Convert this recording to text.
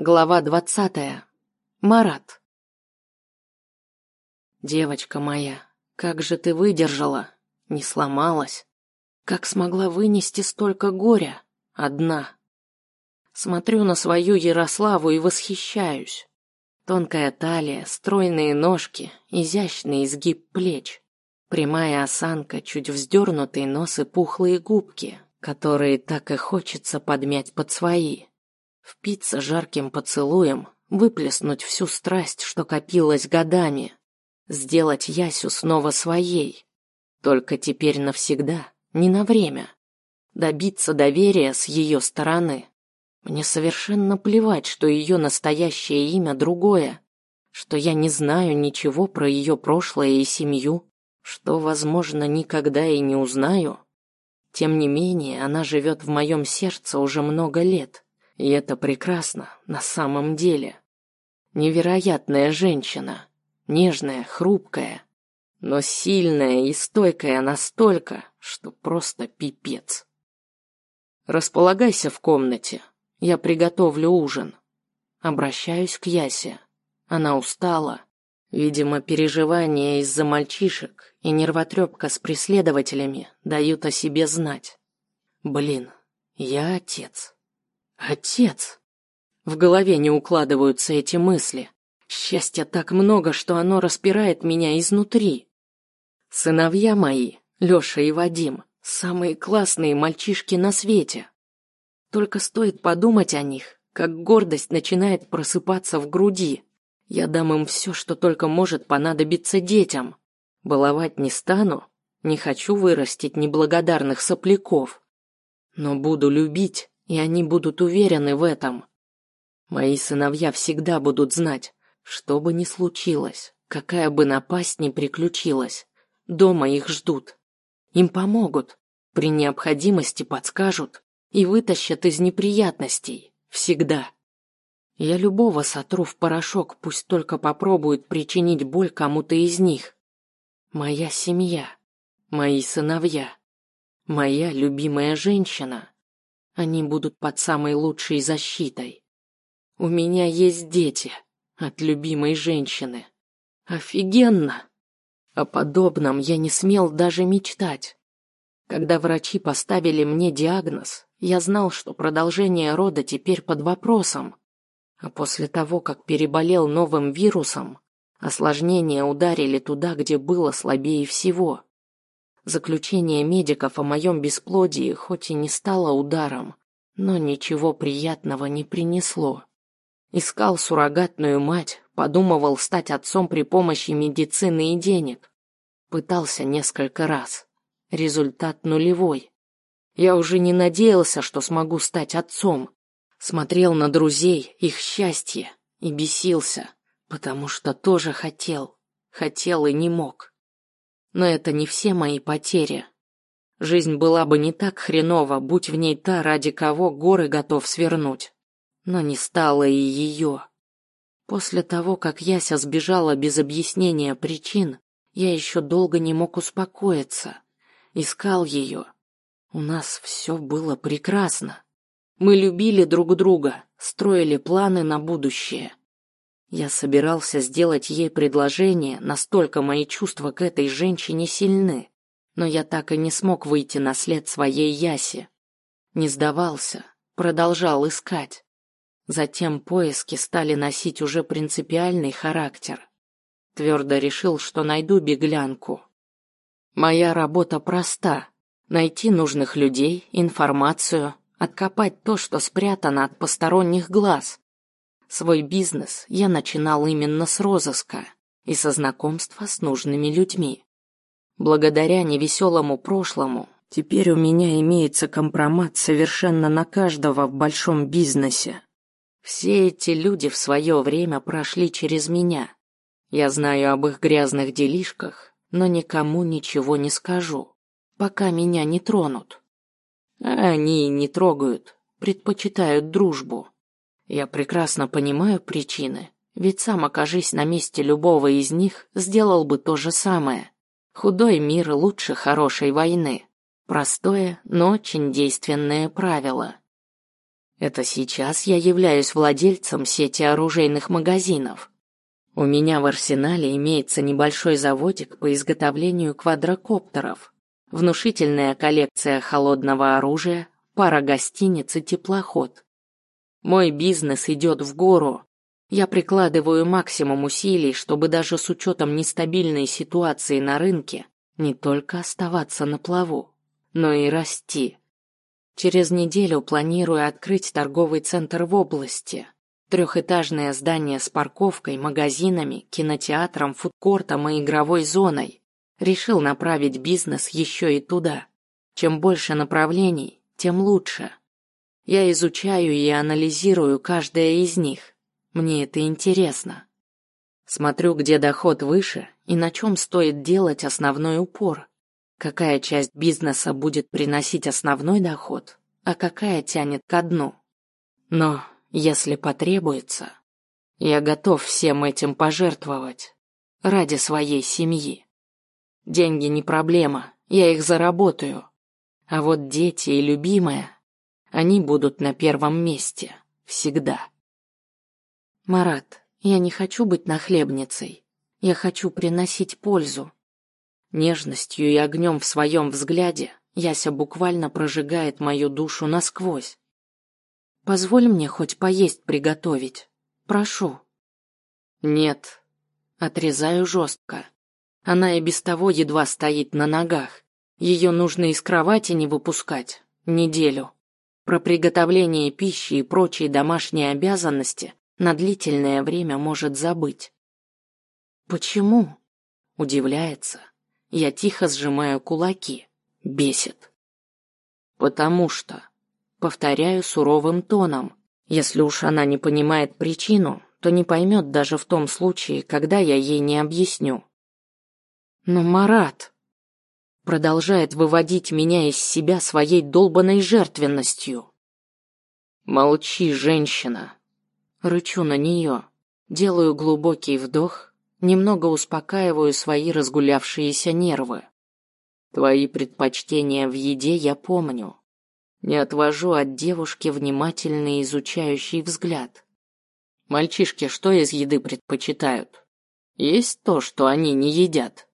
Глава двадцатая. Марат. Девочка моя, как же ты выдержала? Не сломалась? Как смогла вынести столько горя? Одна. Смотрю на свою Ярославу и восхищаюсь. Тонкая талия, стройные ножки, изящный изгиб плеч. Прямая осанка, чуть вздернутый нос и пухлые губки, которые так и хочется подмять под свои. Впиться жарким поцелуем, выплеснуть всю страсть, что копилась годами. Сделать Ясю снова своей. Только теперь навсегда, не на время. Добиться доверия с ее стороны. Мне совершенно плевать, что ее настоящее имя другое, что я не знаю ничего про ее прошлое и семью, что, возможно, никогда и не узнаю. Тем не менее, она живет в моем сердце уже много лет и это прекрасно на самом деле. Невероятная женщина, нежная, хрупкая, но сильная и стойкая настолько, что просто пипец. Располагайся в комнате, я приготовлю ужин. Обращаюсь к Ясе. Она устала. Видимо, переживания из-за мальчишек и нервотрепка с преследователями дают о себе знать. Блин, я отец. Отец. В голове не укладываются эти мысли. Счастья так много, что оно распирает меня изнутри. Сыновья мои, Лёша и Вадим, самые классные мальчишки на свете. Только стоит подумать о них, как гордость начинает просыпаться в груди. Я дам им все, что только может понадобиться детям. Баловать не стану, не хочу вырастить неблагодарных сопляков. Но буду любить и они будут уверены в этом. Мои сыновья всегда будут знать, что бы ни случилось, какая бы напасть ни приключилась, дома их ждут. Им помогут, при необходимости подскажут и вытащат из неприятностей, всегда. Я любого сотру в порошок, пусть только попробует причинить боль кому-то из них. Моя семья, мои сыновья, моя любимая женщина. Они будут под самой лучшей защитой. У меня есть дети от любимой женщины. Офигенно! О подобном я не смел даже мечтать. Когда врачи поставили мне диагноз, я знал, что продолжение рода теперь под вопросом. А после того, как переболел новым вирусом, осложнения ударили туда, где было слабее всего. Заключение медиков о моем бесплодии хоть и не стало ударом, но ничего приятного не принесло. Искал суррогатную мать, подумывал стать отцом при помощи медицины и денег. Пытался несколько раз. Результат нулевой. Я уже не надеялся, что смогу стать отцом. Смотрел на друзей, их счастье и бесился, потому что тоже хотел, хотел и не мог. Но это не все мои потери. Жизнь была бы не так хренова, будь в ней та, ради кого горы готов свернуть. Но не стало и ее. После того, как Яся сбежала без объяснения причин, я еще долго не мог успокоиться. Искал ее. У нас все было прекрасно. Мы любили друг друга, строили планы на будущее. Я собирался сделать ей предложение, настолько мои чувства к этой женщине сильны, но я так и не смог выйти на след своей Яси. Не сдавался, продолжал искать. Затем поиски стали носить уже принципиальный характер. Твердо решил, что найду беглянку. Моя работа проста: найти нужных людей, информацию, откопать то, что спрятано от посторонних глаз, Свой бизнес я начинал именно с розыска и со знакомства с нужными людьми. Благодаря невеселому прошлому, теперь у меня имеется компромат совершенно на каждого в большом бизнесе. Все эти люди в свое время прошли через меня. Я знаю об их грязных делишках, но никому ничего не скажу, пока меня не тронут. А они не трогают, предпочитают дружбу. Я прекрасно понимаю причины, ведь сам окажись на месте любого из них, сделал бы то же самое. Худой мир лучше хорошей войны. Простое, но очень действенное правило. Это сейчас я являюсь владельцем сети оружейных магазинов. У меня в арсенале имеется небольшой заводик по изготовлению квадрокоптеров, внушительная коллекция холодного оружия, пара гостиниц и теплоход. Мой бизнес идет в гору. Я прикладываю максимум усилий, чтобы даже с учетом нестабильной ситуации на рынке не только оставаться на плаву, но и расти. Через неделю планирую открыть торговый центр в области. Трехэтажное здание с парковкой, магазинами, кинотеатром, фудкортом и игровой зоной. Решил направить бизнес еще и туда. Чем больше направлений, тем лучше. Я изучаю и анализирую каждое из них. Мне это интересно. Смотрю, где доход выше и на чем стоит делать основной упор. Какая часть бизнеса будет приносить основной доход, а какая тянет ко дну. Но, если потребуется, я готов всем этим пожертвовать ради своей семьи. Деньги не проблема, я их заработаю. А вот дети и любимая, они будут на первом месте всегда. Марат, я не хочу быть нахлебницей. Я хочу приносить пользу. Нежностью и огнем в своем взгляде Яся буквально прожигает мою душу насквозь. Позволь мне хоть поесть приготовить. Прошу. Нет. Отрезаю жестко. Она и без того едва стоит на ногах. Ее нужно из кровати не выпускать. Неделю. Про приготовление пищи и прочие домашние обязанности на длительное время может забыть. Почему? Удивляется. Я тихо сжимаю кулаки. Бесит. Потому что, повторяю суровым тоном, если уж она не понимает причину, то не поймет даже в том случае, когда я ей не объясню. Но Марат продолжает выводить меня из себя своей долбанной жертвенностью. Молчи, женщина. Рычу на нее, делаю глубокий вдох Немного успокаиваю свои разгулявшиеся нервы. Твои предпочтения в еде я помню. Не отвожу от девушки внимательный изучающий взгляд. Мальчишки что из еды предпочитают? Есть то, что они не едят.